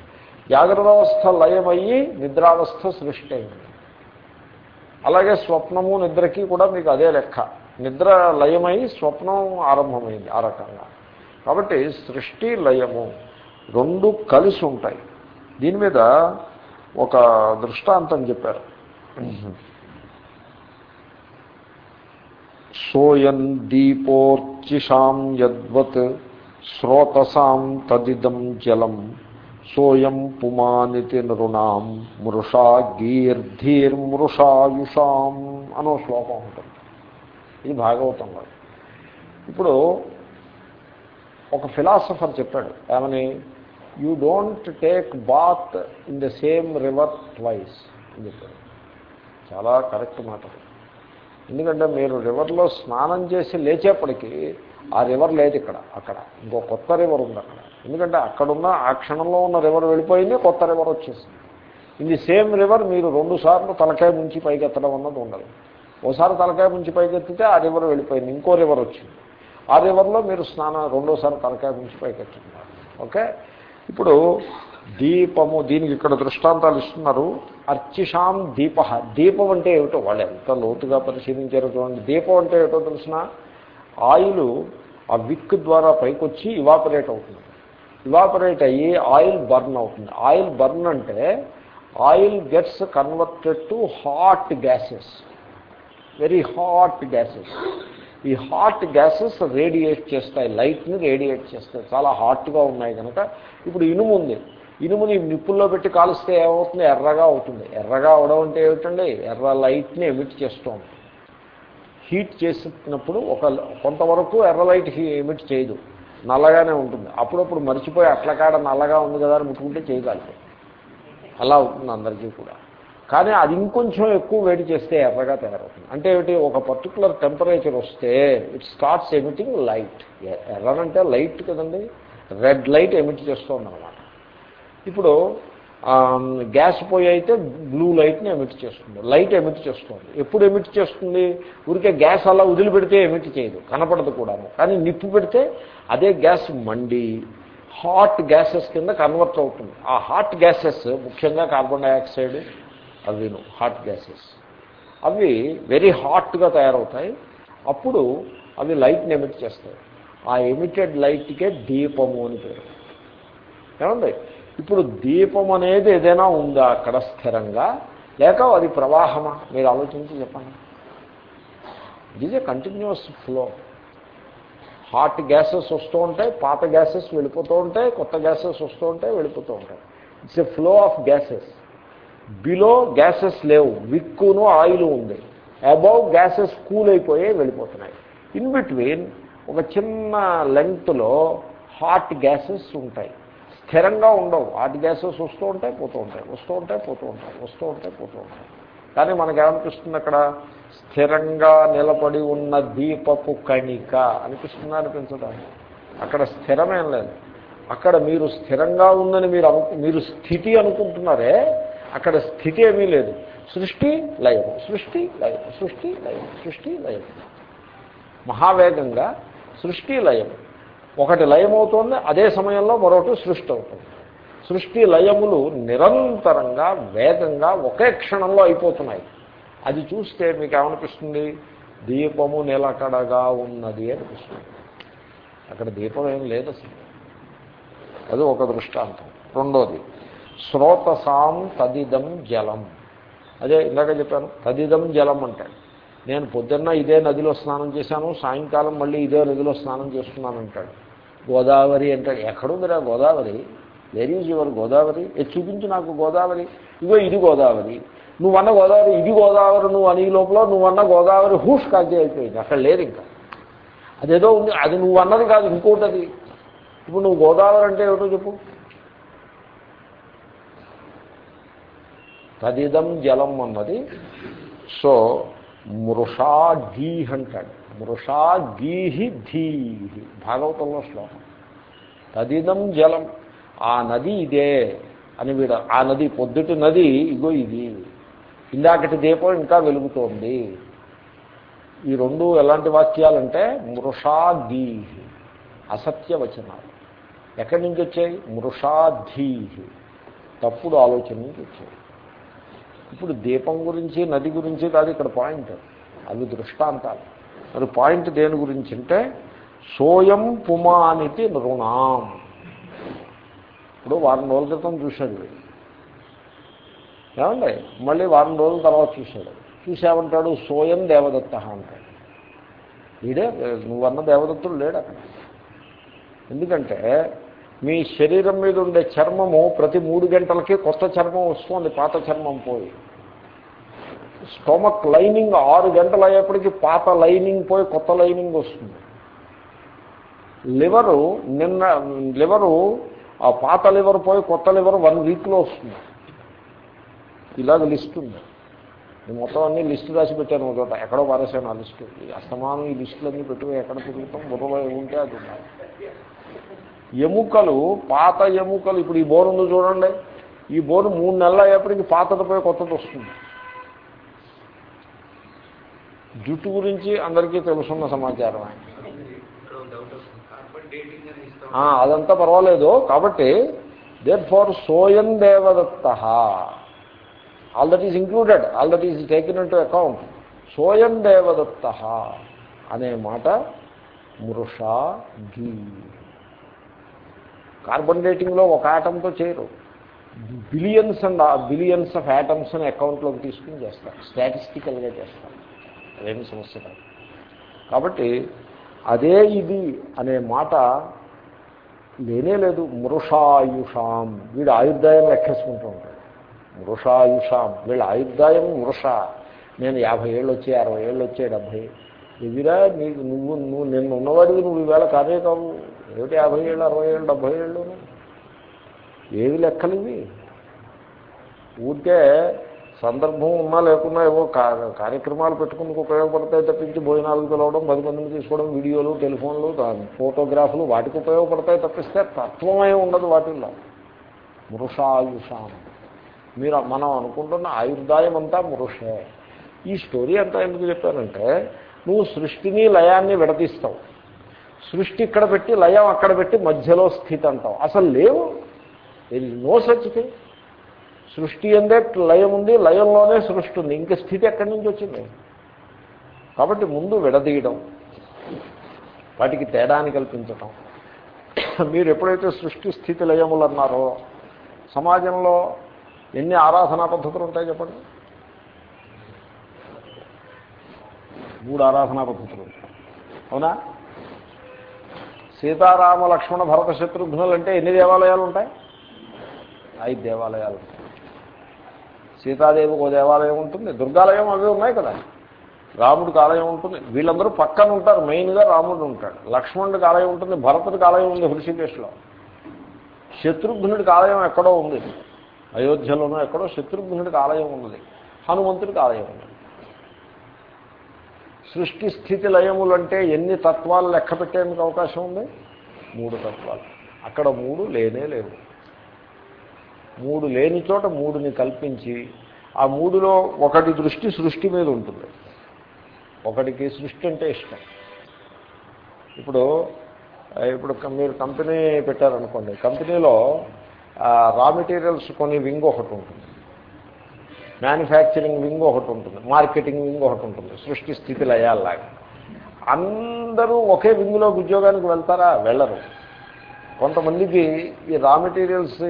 జాగ్రత్త అవస్థ లయమయ్యి నిద్రావస్థ సృష్టి అయింది. అలాగే స్వప్నము నిద్రకి కూడా మీకు అదే లెక్క. నిద్ర లయమై స్వప్నం ఆరంభమైంది ఆ రకంగా. కాబట్టి సృష్టి లయము రెండు కలిసి ఉంటాయి. దీని మీద ఒక దృష్టాంతం చెప్పారు. సోయం దీపోర్చిషాం యద్వత్ శ్రోతసాం తదిదం జలం సోయం పుమానితి నృణాం మృషా గీర్ధీర్మృషాయుషాం అనో శ్లోకం ఉంటుంది. ఇది భాగవతంలో ఇప్పుడు ఒక ఫిలాసఫర్ చెప్పాడు ఏమని? You don't take bath in the same river twice అని చెప్పాడు. చాలా కరెక్ట్ మాట ఎందుకంటే మీరు రివర్లో స్నానం చేసి లేచేప్పటికీ ఆ రివర్ లేదు ఇక్కడ అక్కడ. ఇంకో కొత్త రివర్ ఉంది అక్కడ. ఎందుకంటే అక్కడున్న ఆ క్షణంలో ఉన్న రివర్ వెళ్ళిపోయింది కొత్త రివర్ వచ్చేసింది. ఇది సేమ్ రివర్ మీరు రెండు సార్లు తలకాయ ముంచి పైకెత్తడం అన్నది ఉండదు. ఓసారి తలకాయ ముంచి పైకెత్తితే ఆ రివర్ వెళ్ళిపోయింది ఇంకో రివర్ వచ్చింది. ఆ రివర్లో మీరు స్నానం రెండోసారి తలకాయ ముంచి పైకెత్తున్నారు ఓకే? ఇప్పుడు దీపము దీనికి ఇక్కడ దృష్టాంతాలు ఇస్తున్నారు. అర్చిషాం దీప. దీపం అంటే ఏమిటో వాళ్ళు ఎంత లోతుగా పరిశీలించారో చూడండి. దీపం అంటే ఏమిటో తెలిసిన? ఆయిల్ ఆ విక్ ద్వారా పైకొచ్చి ఇవాపరేట్ అవుతుంది. ఇవాపరేట్ అయ్యి ఆయిల్ బర్న్ అవుతుంది. ఆయిల్ బర్న్ అంటే oil gets converted to hot gases. Very hot gases ఈ హాట్ గ్యాసెస్ రేడియేట్ చేస్తాయి. లైట్ని రేడియేట్ చేస్తాయి. చాలా హాట్గా ఉన్నాయి కనుక. ఇప్పుడు ఇనుము ఉంది. ఇనుముని నిప్పుల్లో పెట్టి కాలుస్తే ఏమవుతుంది? ఎర్రగా అవుతుంది. ఎర్రగా అవడం అంటే ఏమిటండి? ఎర్ర లైట్ని ఎమిట్ చేస్తూ ఉంటుంది హీట్ చేసినప్పుడు ఒక కొంతవరకు ఎర్ర లైట్ ఎమిట్ చేయదు. నల్లగానే ఉంటుంది. అప్పుడప్పుడు మర్చిపోయి అట్లకాడ నల్లగా ఉంది కదా అని ముట్టుకుంటే చేయగలరు. అలా అవుతుంది అందరికీ కూడా. కానీ అది ఇంకొంచెం ఎక్కువ వేడి చేస్తే ఎర్రగా తయారవుతుంది. అంటే ఏమిటి? ఒక పర్టికులర్ టెంపరేచర్ వస్తే ఇట్ స్టార్ట్స్ ఎమిటింగ్ లైట్. ఎర్రనంటే లైట్ కదండి. రెడ్ లైట్ ఎమిట్ చేస్తుంది అనమాట ఇప్పుడు గ్యాస్ పోయి అయితే బ్లూ లైట్ని ఎమిట్ చేస్తుంది. లైట్ ఎమిట్ చేస్తుంది. ఎప్పుడు ఎమిట్ చేస్తుంది? ఊరికే గ్యాస్ అలా వదిలిపెడితే ఎమిట్ చేయదు. కనపడదు కూడా కానీ నిప్పు పెడితే అదే గ్యాస్ మండి హాట్ గ్యాసెస్ కింద కన్వర్ట్ అవుతుంది. ఆ హాట్ గ్యాసెస్ ముఖ్యంగా కార్బన్ డైఆక్సైడ్ అవిను హాట్ గ్యాసెస్ అవి వెరీ హాట్గా తయారవుతాయి. అప్పుడు అవి లైట్ని ఎమిట్ చేస్తాయి. ఆ ఎమిటెడ్ లైట్కే దీపము అని పేరు. ఏమండి? ఇప్పుడు దీపం అనేది ఏదైనా ఉందా అక్కడ స్థిరంగా? లేక అది ప్రవాహమా? మీరు ఆలోచించి చెప్పండి. It is a continuous flow hot gases వస్తూ ఉంటాయి పాత గ్యాసెస్ వెళ్ళిపోతూ ఉంటాయి కొత్త గ్యాసెస్ వస్తూ ఉంటాయి వెళ్ళిపోతూ ఉంటాయి. It's a flow of gases below gases లేవు విక్కును ఆయిల్ ఉంది. అబౌవ్ గ్యాసెస్ కూల్ అయిపోయి వెళ్ళిపోతున్నాయి. ఇన్ బిట్వీన్ ఒక చిన్న లెంగ్త్లో హాట్ గ్యాసెస్ ఉంటాయి. స్థిరంగా ఉండవు. ఆర్ట్ గ్యాసెస్ వస్తూ ఉంటాయి పోతూ ఉంటాయి. వస్తూ ఉంటాయి పోతూ ఉంటాయి. వస్తూ ఉంటాయి పోతూ ఉంటాయి. కానీ మనకేమనిపిస్తుంది అక్కడ? స్థిరంగా నిలబడి ఉన్న దీపపు కణిక అనిపిస్తుందా అనిపించడానికి అక్కడ స్థిరమేం లేదు. అక్కడ మీరు స్థిరంగా ఉందని మీరు అను మీరు స్థితి అనుకుంటున్నారే అక్కడ స్థితి ఏమీ లేదు. సృష్టి లయం సృష్టి లయం సృష్టి లయం సృష్టి లయం మహావేగంగా సృష్టి లయం ఒకటి లయమవుతోంది అదే సమయంలో మరొకటి సృష్టి అవుతుంది సృష్టి లయములు నిరంతరంగా వేగంగా ఒకే క్షణంలో అయిపోతున్నాయి. అది చూస్తే మీకు ఏమనిపిస్తుంది దీపము నిలకడగా ఉన్నది అనిపిస్తుంది. అక్కడ దీపం ఏం లేదు అసలు. అది ఒక దృష్టాంతం. రెండోది శ్రోతసాం తదిదం జలం. అదే ఇందాక చెప్పాను తదిదం జలం అంటాడు నేను పొద్దున్న ఇదే నదిలో స్నానం చేశాను సాయంకాలం మళ్ళీ ఇదే నదిలో స్నానం చేస్తున్నాను అంటాడు గోదావరి అంటాడు ఎక్కడుందిరా Godavari? Where is your Godavari? ఇది చూపించు నాకు గోదావరి. ఇగో ఇది గోదావరి. నువ్వన్న గోదావరి ఇది గోదావరి నువ్వు అని లోపల నువ్వన్న గోదావరి హూష్ కాజీ అయిపోయింది. అక్కడ లేదు ఇంకా. అదేదో ఉంది. అది నువ్వు అన్నది కాదు ఇంకోటి అది. ఇప్పుడు నువ్వు గోదావరి అంటే ఏమిటో చెప్పు. తదిదం జలం అన్నది. సో మృషా అంటాడు. మృషా గీహి ధీహి. భాగవతంలో శ్లోకం. తదిదం జలం. ఆ నది ఇదే అని వీడు ఆ నది పొద్దుటి నది ఇగో ఇది. ఇందాకటి దీపం ఇంకా వెలుగుతోంది. ఈ రెండు ఎలాంటి వాక్యాలంటే మృషాధీహి అసత్య వచనాలు. ఎక్కడి నుంచి వచ్చాయి? మృషాధీహి తప్పుడు ఆలోచన నుంచి వచ్చాయి. ఇప్పుడు దీపం గురించి నది గురించి కాదు ఇక్కడ పాయింట్. అవి దృష్టాంతాలు. మరి పాయింట్ దేని గురించి అంటే సోయం పుమానికి నృణాం. ఇప్పుడు వారం రోజుల క్రితం చూశాడు ఏమండి? మళ్ళీ వారం రోజుల తర్వాత చూశాడు. చూసామంటాడు సోయం దేవదత్త అంటాడు. వీడే నువ్వన్న దేవదత్తుడు లేడు అక్కడ. ఎందుకంటే మీ శరీరం మీద ఉండే చర్మము ప్రతి మూడు గంటలకి కొత్త చర్మం వస్తుంది పాత చర్మం పోయి. స్టొమక్ లైనింగ్ ఆరు గంటలు అయ్యేప్పటికీ పాత లైనింగ్ పోయి కొత్త లైనింగ్ వస్తుంది. లివరు నిన్న లివరు ఆ పాత లివర్ పోయి కొత్త లివర్ వన్ వీక్లో వస్తుంది. ఇలాగ లిస్ట్ ఉంది. నేను మొత్తం అన్ని లిస్టు రాసి పెట్టాను ఒక చోట. ఎక్కడో పారేసాను ఆ లిస్టు. ఈ అస్తమానం ఈ లిస్టులన్నీ పెట్టుకుని ఎక్కడ తిరుగుతాం బుర్రలో ఉంటే అది ఉండాలి ఎముకలు పాత ఎముకలు ఇప్పుడు ఈ బోర్ ఉంది చూడండి. ఈ బోరు మూడు నెలలు అయ్యేప్పటికి పాతది పోయి కొత్తది వస్తుంది. జుట్టు గురించి అందరికీ తెలుసున్న సమాచారం అదంతా పర్వాలేదు. కాబట్టి therefore Soyam Devadatta all that is included all that is taken to account Soyam Devadatta అనే మాట మృషా గీ కార్బన్ డేటింగ్లో ఒక ఆటంతో చేయరు. బిలియన్స్ అండ్ బిలియన్స్ ఆఫ్ యాటమ్స్ని అకౌంట్లోకి తీసుకుని చేస్తారు. స్టాటిస్టికల్గా చేస్తారు. అదేమి సమస్య కాదు. కాబట్టి అదే ఇది అనే మాట లేనే లేదు. మృషాయుషాం. వీడు ఆయుర్దాయం లెక్కేసుకుంటూ ఉంటాడు. మృషాయుషాం. వీళ్ళ ఆయుర్దాయం మృష. నేను యాభై ఏళ్ళు వచ్చాయి అరవై ఏళ్ళు వచ్చాయి డెబ్భై. ఇదిరా నీకు నువ్వు నువ్వు నిన్న ఉన్నవాడికి నువ్వు ఈవేళ కాదే కావు. ఏమిటి యాభై ఏళ్ళు అరవై ఏళ్ళు డెబ్భై ఏళ్ళు ఏవి లెక్కలు ఇవి ఊరికే సందర్భం ఉన్నా లేకున్నా ఏవో కార్యక్రమాలు పెట్టుకుని ఉపయోగపడతాయి తప్పించి భోజనాలు పిలవడం పది మందిని తీసుకోవడం వీడియోలు టెలిఫోన్లు ఫోటోగ్రాఫ్లు వాటికి ఉపయోగపడతాయి తప్పిస్తే తత్వమే ఉండదు వాటిల్లో. మృషాయుషాం మీరు మనం అనుకుంటున్న ఆయుర్దాయం అంతా మృషే. ఈ స్టోరీ అంతా ఎందుకు చెప్పానంటే నువ్వు సృష్టిని లయాన్ని విడదీస్తావు. సృష్టి ఇక్కడ పెట్టి లయం అక్కడ పెట్టి మధ్యలో స్థితి అంటావు అసలు లేవు. ఇది నో సచ్ థింగ్ సృష్టి అందే లయం ఉంది లయంలోనే సృష్టి ఉంది. ఇంక స్థితి ఎక్కడి నుంచి వచ్చింది? కాబట్టి ముందు విడదీయడం వాటికి తేడాన్ని కల్పించటం. మీరు ఎప్పుడైతే సృష్టి స్థితి లయములు అన్నారో సమాజంలో ఎన్ని ఆరాధనా పద్ధతులు ఉంటాయి చెప్పండి? మూడు ఆరాధనా పద్ధతులు అవునా? సీతారామ లక్ష్మణ భరత శత్రుఘ్నులు అంటే ఎన్ని దేవాలయాలు ఉంటాయి? ఐదు దేవాలయాలు. ఉంటాయి సీతాదేవికి ఒక దేవాలయం ఉంటుంది దుర్గాలయం అవి ఉన్నాయి కదా. రాముడికి ఆలయం ఉంటుంది. వీళ్ళందరూ పక్కన ఉంటారు మెయిన్గా రాముడు ఉంటాడు. లక్ష్మణుడికి ఆలయం ఉంటుంది భరతుడికి ఆలయం ఉంది హృషికేశ్లో. శత్రుఘ్నుడికి ఆలయం ఎక్కడో ఉంది. అయోధ్యలోనూ ఎక్కడో శత్రుఘ్నుడికి ఆలయం ఉన్నది. హనుమంతుడికి ఆలయం ఉంది సృష్టి స్థితి లయములు అంటే ఎన్ని తత్వాలు లెక్క పెట్టేందుకు అవకాశం ఉంది? మూడు తత్వాలు. అక్కడ మూడు లేనే లేవు. మూడు లేని చోట మూడుని కల్పించి ఆ మూడులో ఒకటి దృష్టి సృష్టి మీద ఉంటుంది. ఒకటికి సృష్టి అంటే ఇష్టం. ఇప్పుడు ఇప్పుడు మీరు కంపెనీ పెట్టారనుకోండి కంపెనీలో రా మెటీరియల్స్ కొన్ని వింగ్ ఒకటి ఉంటుంది. మ్యానుఫ్యాక్చరింగ్ వింగ్ ఒకటి ఉంటుంది. మార్కెటింగ్ వింగ్ ఒకటి ఉంటుంది. సృష్టి స్థితి లయాల్లాగా. అందరూ ఒకే వింగ్లోకి ఉద్యోగానికి వెళ్తారా? వెళ్ళరు. కొంతమందికి ఈ రా మెటీరియల్స్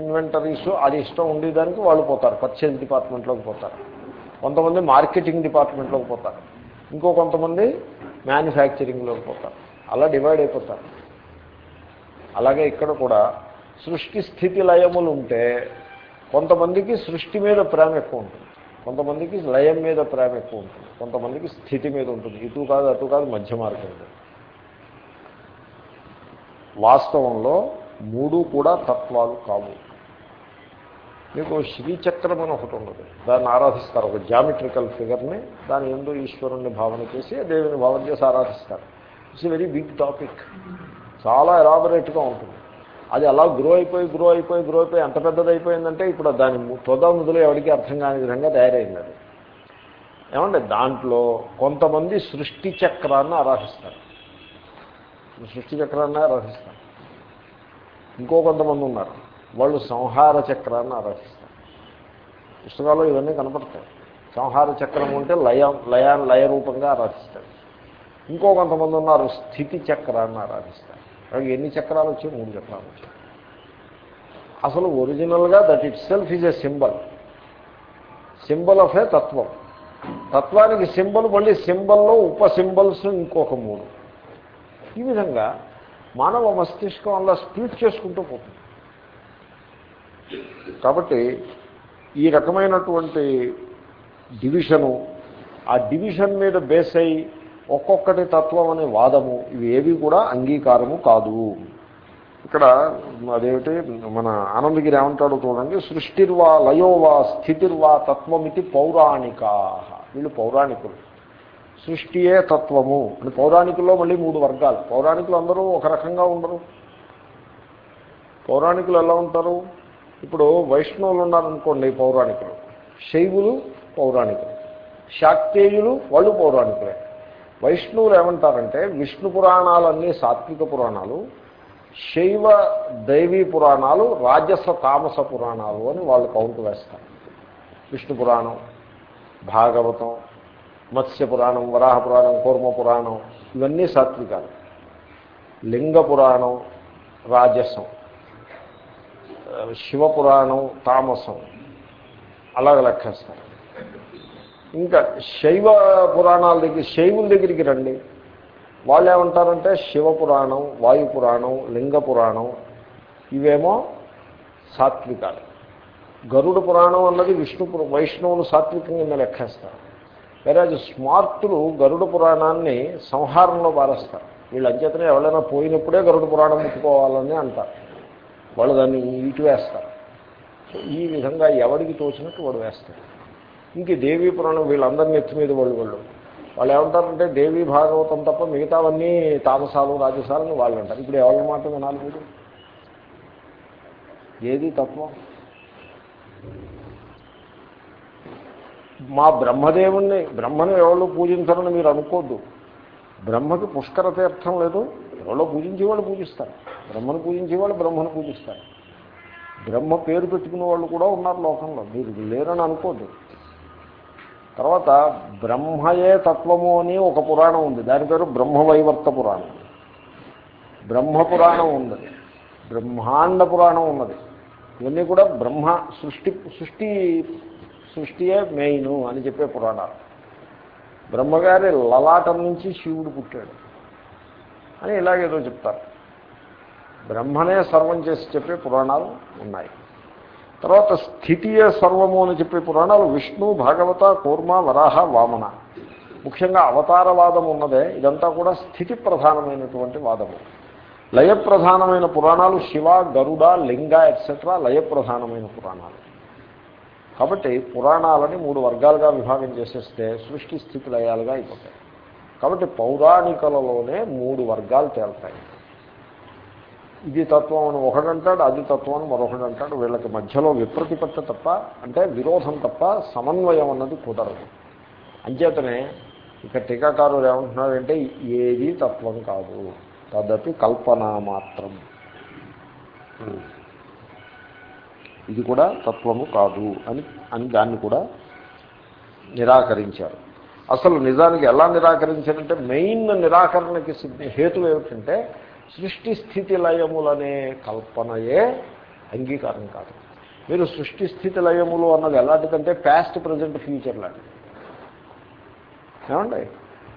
ఇన్వెంటరీస్ అది ఇష్టం ఉండేదానికి వాళ్ళు పోతారు. పర్చేజ్ డిపార్ట్మెంట్లోకి పోతారు. కొంతమంది మార్కెటింగ్ డిపార్ట్మెంట్లోకి పోతారు. ఇంకో కొంతమంది మ్యానుఫ్యాక్చరింగ్లోకి పోతారు. అలా డివైడ్ అయిపోతారు. అలాగే ఇక్కడ కూడా సృష్టి స్థితి లయములు ఉంటే కొంతమందికి సృష్టి మీద ప్రేమ ఎక్కువ ఉంటుంది. కొంతమందికి లయం మీద ప్రేమ ఎక్కువ ఉంటుంది. కొంతమందికి స్థితి మీద ఉంటుంది. ఇటు కాదు అటు కాదు మధ్య మార్గం. వాస్తవంలో మూడు కూడా తత్వాలు కావు. మీకు శ్రీచక్రం అని ఒకటి ఉండదు. దాన్ని ఆరాధిస్తారు. ఒక జామెట్రికల్ ఫిగర్ని దాని ఎందు ఈశ్వరుణ్ణి భావన చేసి దేవుని భావన చేసి ఆరాధిస్తారు ఇట్స్ వెరీ బిగ్ టాపిక్ చాలా ఎలాబరేట్గా ఉంటుంది. అది అలా గ్రో అయిపోయి గ్రో అయిపోయి గ్రో అయిపోయి ఎంత పెద్దదైపోయిందంటే ఇప్పుడు దాని తొద ముదలు ఎవరికి అర్థం కాని విధంగా తయారైంది అది. ఏమంటే దాంట్లో కొంతమంది సృష్టి చక్రాన్ని ఆరాధిస్తారు. సృష్టి చక్రాన్ని ఆరాధిస్తారు. ఇంకో కొంతమంది ఉన్నారు. వాళ్ళు సంహార చక్రాన్ని ఆరాధిస్తారు. పుస్తకాల్లో ఇవన్నీ కనపడతాయి. సంహార చక్రం ఉంటే లయ లయ లయ రూపంగా ఆరాధిస్తారు. ఇంకో కొంతమంది ఉన్నారు స్థితి చక్రాన్ని ఆరాధిస్తారు. అలాగే ఎన్ని చక్రాలు వచ్చాయి? మూడు చక్రాలు వచ్చాయి. అసలు ఒరిజినల్గా that itself is a symbol. Symbol of a తత్వం. తత్వానికి సింబల్ మళ్ళీ సింబల్లో ఉప సింబల్స్ ఇంకొక మూడు. ఈ విధంగా మానవ మస్తిష్కం అలా స్పీడ్ చేసుకుంటూ పోతుంది. కాబట్టి ఈ రకమైనటువంటి డివిజను ఆ డివిజన్ మీద బేస్ అయి ఒక్కొక్కటి తత్వం అనే వాదము ఇవి ఏవి కూడా అంగీకారము కాదు. ఇక్కడ అదేమిటి మన ఆనందగిరి ఏమంటాడు చూడండి సృష్టిర్వా లయోవా స్థితిర్వా తత్వమితి పౌరాణికా. వీళ్ళు పౌరాణికులు. సృష్టియే తత్వము. అని పౌరాణికుల్లో మళ్ళీ మూడు వర్గాలు. పౌరాణికులు అందరూ ఒక రకంగా ఉండరు. పౌరాణికులు ఎలా ఉంటారు? ఇప్పుడు వైష్ణవులు ఉన్నారనుకోండి పౌరాణికులు. శైవులు పౌరాణికులు. శాక్తేయులు వాళ్ళు పౌరాణికులే. వైష్ణవులు ఏమంటారంటే విష్ణు పురాణాలన్నీ సాత్విక పురాణాలు శైవ దైవీ పురాణాలు రాజస తామస పురాణాలు అని వాళ్ళు కౌంట్ వేస్తారు. విష్ణు పురాణం భాగవతం మత్స్య పురాణం వరాహ పురాణం కూర్మ పురాణం ఇవన్నీ సాత్వికాలు. లింగ పురాణం రాజసం. శివపురాణం తామసం. అలాగ లెక్కేస్తారు ఇంకా శైవ పురాణాల దగ్గర శైవుల దగ్గరికి రండి. వాళ్ళు ఏమంటారంటే శివపురాణం వాయుపురాణం లింగ పురాణం ఇవేమో సాత్వికాలు. గరుడ పురాణం అన్నది విష్ణు వైష్ణవులు సాత్వికంగా లెక్కేస్తారు వేరే స్మార్తులు గరుడ పురాణాన్ని సంహారంలో పారేస్తారు. వీళ్ళు అంచేతనే ఎవరైనా పోయినప్పుడే గరుడ పురాణం ముట్టుకోవాలని అంటారు. వాళ్ళు దాన్ని ఇటు వేస్తారు. సో ఈ విధంగా ఎవడికి తోచినట్టు వాడు వేస్తారు ఇంక దేవీ పురాణం వీళ్ళందరినీ ఎత్తి మీద వాళ్ళు వాళ్ళు. వాళ్ళు ఏమంటారంటే దేవీ భాగవతం తప్ప మిగతావన్నీ తామసాలు రాజసాలని వాళ్ళు అంటారు ఇప్పుడు ఎవరి మాట వినాలి మీరు ఏది తత్వం? మా బ్రహ్మదేవుణ్ణి బ్రహ్మను ఎవరో పూజించాలని మీరు అనుకోద్దు. బ్రహ్మకి పుష్కర తీర్థం లేదు. ఎవరో పూజించేవాళ్ళు పూజిస్తారు. బ్రహ్మను పూజించేవాళ్ళు బ్రహ్మను పూజిస్తారు. బ్రహ్మ పేరు పెట్టుకునే వాళ్ళు కూడా ఉన్నారు లోకంలో. మీరు లేరని అనుకోద్దు. తర్వాత బ్రహ్మయే తత్వము అని ఒక పురాణం ఉంది. దాని పేరు బ్రహ్మవైవర్త పురాణం. బ్రహ్మ పురాణం ఉన్నది బ్రహ్మాండ పురాణం ఉన్నది. ఇవన్నీ కూడా బ్రహ్మ సృష్టి సృష్టి సృష్టియే మెయిన్ అని చెప్పే పురాణాలు. బ్రహ్మగారి లలాటం నుంచి శివుడు పుట్టాడు అని ఇలాగేదో చెప్తారు. బ్రహ్మనే సర్వం చేసి చెప్పే పురాణాలు ఉన్నాయి. తర్వాత స్థితియే సర్వము అని చెప్పే పురాణాలు విష్ణు భాగవత కూర్మ వరాహ వామన. ముఖ్యంగా అవతారవాదం ఉన్నదే ఇదంతా కూడా స్థితి ప్రధానమైనటువంటి వాదము. లయప్రధానమైన పురాణాలు శివ గరుడ లింగ ఎట్సెట్రా లయప్రధానమైన పురాణాలు. కాబట్టి పురాణాలని మూడు వర్గాలుగా విభాగం చేసేస్తే సృష్టి స్థితి లయాలుగా అయిపోతాయి. కాబట్టి పౌరాణికలలోనే మూడు వర్గాలు తేలుతాయి. ఇది తత్వం అని ఒకడంటాడు అది తత్వం అని మరొకడు అంటాడు వీళ్ళకి మధ్యలో విప్రతిపత్త తప్ప అంటే విరోధం తప్ప సమన్వయం అన్నది కుదరదు. అంచేతనే ఇక టీకాకారులు ఏమంటున్నారంటే ఏది తత్వం కాదు. తదపి కల్పన మాత్రం. ఇది కూడా తత్వము కాదు అని అని దాన్ని కూడా నిరాకరించారు. అసలు నిజానికి ఎలా నిరాకరించారంటే మెయిన్ నిరాకరణకి హేతు ఏమిటంటే సృష్టి స్థితి లయములనే కల్పనయే అంగీకారం కాదు. మీరు సృష్టి స్థితి లయములు అన్నది ఎలాంటిదంటే ప్యాస్ట్ ప్రజెంట్ ఫ్యూచర్ లాంటిది. ఏమండి?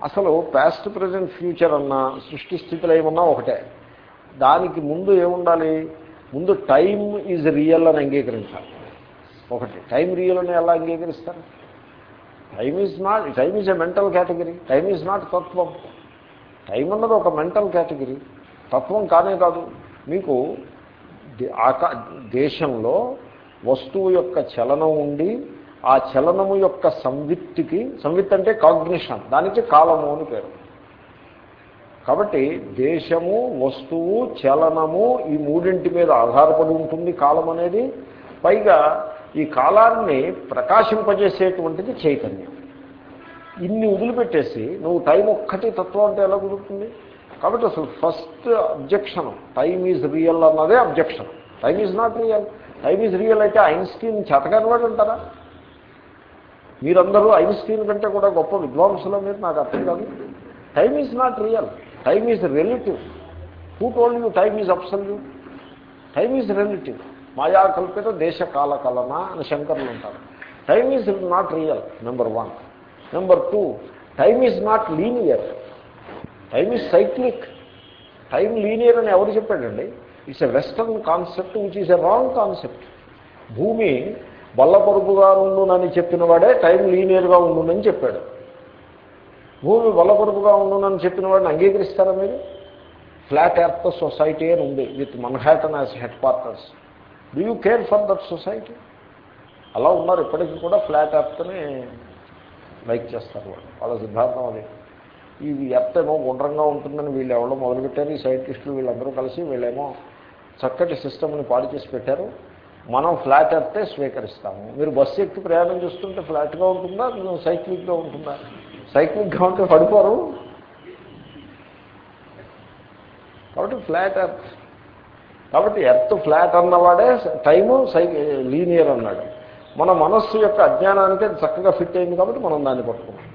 అసలు ప్యాస్ట్ ప్రజెంట్ ఫ్యూచర్ అన్నా సృష్టి స్థితి లయమన్నా ఒకటే. దానికి ముందు ఏముండాలి? ముందు టైం ఈజ్ రియల్ అని అంగీకరించాలి. ఒకటి టైం రియల్ అని ఎలా అంగీకరిస్తారు? Time is not time is a mental category time is not తత్వం. టైం అన్నది ఒక మెంటల్ కేటగిరీ తత్వం కానే కాదు. మీకు ఆకా దేశంలో వస్తువు యొక్క చలనం ఉండి ఆ చలనము యొక్క సంవిత్తికి సంవిత్ అంటే కాగ్నిషన్ దానికి కాలము అని పేరు. కాబట్టి దేశము వస్తువు చలనము ఈ మూడింటి మీద ఆధారపడి ఉంటుంది కాలం అనేది. పైగా ఈ కాలాన్ని ప్రకాశింపజేసేటువంటిది చైతన్యం. ఇన్ని వదిలిపెట్టేసి నువ్వు టైం ఒక్కటి తత్వం అంటే ఎలా కుదురుతుంది? కాబట్టి అసలు first objection time is real అన్నదే objection. Time is not real. Time is real అయితే ఐన్స్టీన్ చెతకనివాడు అంటారా మీరందరూ ఐన్స్టీన్ కంటే కూడా గొప్ప విద్వాంసుల మీద నాకు అర్థం కాదు. Time is not real. Time is relative who told you time is absolute time is relative మాయా కల్పిత దేశ కాల కలన అని శంకర్లు ఉంటారు time is not real number one number two time is not linear time is cyclic time linear అని ఎవరు చెప్పాడండి? It's a western concept which is a wrong concept భూమి బల్లపరుపుగా ఉండునని చెప్పిన వాడే టైం లీనియర్గా ఉండునని చెప్పాడు. భూమి బల్లపరుపుగా ఉండునని చెప్పిన వాడిని అంగీకరిస్తారా మీరు? ఫ్లాట్ ఎర్త్ సొసైటీ అని ఉంది with Manhattan as headquarters do you care for that society అలా ఉన్నారు ఇప్పటికీ కూడా ఫ్లాట్ ఎర్త్ని లైక్ చేస్తారు వాళ్ళు. వాళ్ళ సిద్ధాంతం అది. ఈ ఎర్త్ ఏమో గుండ్రంగా ఉంటుందని వీళ్ళు ఎవరో మొదలుపెట్టారు. ఈ సైంటిస్టులు వీళ్ళందరూ కలిసి వీళ్ళేమో చక్కటి సిస్టమ్ని పాడు చేసి పెట్టారు. మనం ఫ్లాట్ ఎర్తే స్వీకరిస్తాము. మీరు బస్సు ఎక్కి ప్రయాణం చేస్తుంటే ఫ్లాట్గా ఉంటుందా? సైక్లిక్గా ఉంటుందా? సైక్లిక్గా ఉంటే పడిపోరు. కాబట్టి ఫ్లాట్ ఎర్త్. కాబట్టి ఎర్త్ ఫ్లాట్ అన్నవాడే టైము సై లీనియర్ అన్నాడు. మన మనస్సు యొక్క అజ్ఞానానికి అది చక్కగా ఫిట్ అయింది కాబట్టి మనం దాన్ని పట్టుకున్నాం.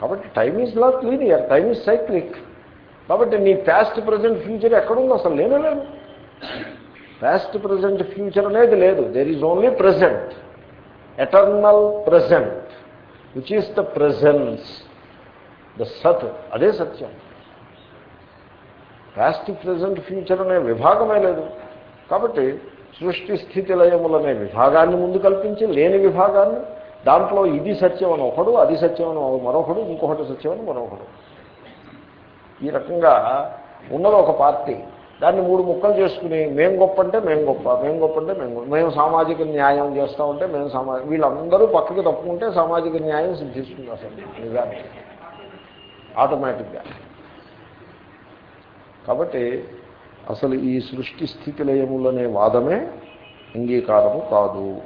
కాబట్టి time is not linear time is cyclic. కాబట్టి నీ ప్యాస్ట్ ప్రజెంట్ ఫ్యూచర్ ఎక్కడుంది అసలు లేనే. లేదు ప్యాస్ట్ ప్రజెంట్ ఫ్యూచర్ అనేది లేదు. There is only present. Eternal present. Which is the presence the సత్ అదే సత్యం. పాస్ట్ ప్రజెంట్ ఫ్యూచర్ అనే విభాగమే లేదు. కాబట్టి సృష్టి స్థితి లయములనే విభాగాన్ని ముందు కల్పించి లేని విభాగాన్ని దాంట్లో ఇది సత్యం అని ఒకడు అది సత్యం అని మరొకడు ఇంకొకటి సత్యం అని మరొకడు. ఈ రకంగా ఉన్నది ఒక పార్టీ. దాన్ని మూడు ముక్కలు చేసుకుని మేం గొప్ప అంటే మేం గొప్ప మేం గొప్ప అంటే మేము గొప్ప. మేము సామాజిక న్యాయం చేస్తూ ఉంటే మేము సమా వీళ్ళందరూ పక్కకి తప్పుకుంటే సామాజిక న్యాయం సిద్ధిస్తుంది అసలు నిజానికి. ఆటోమేటిక్గా. కాబట్టి అసలు ఈ సృష్టి స్థితి లయములనే వాదమే అంగీకారము కాదు.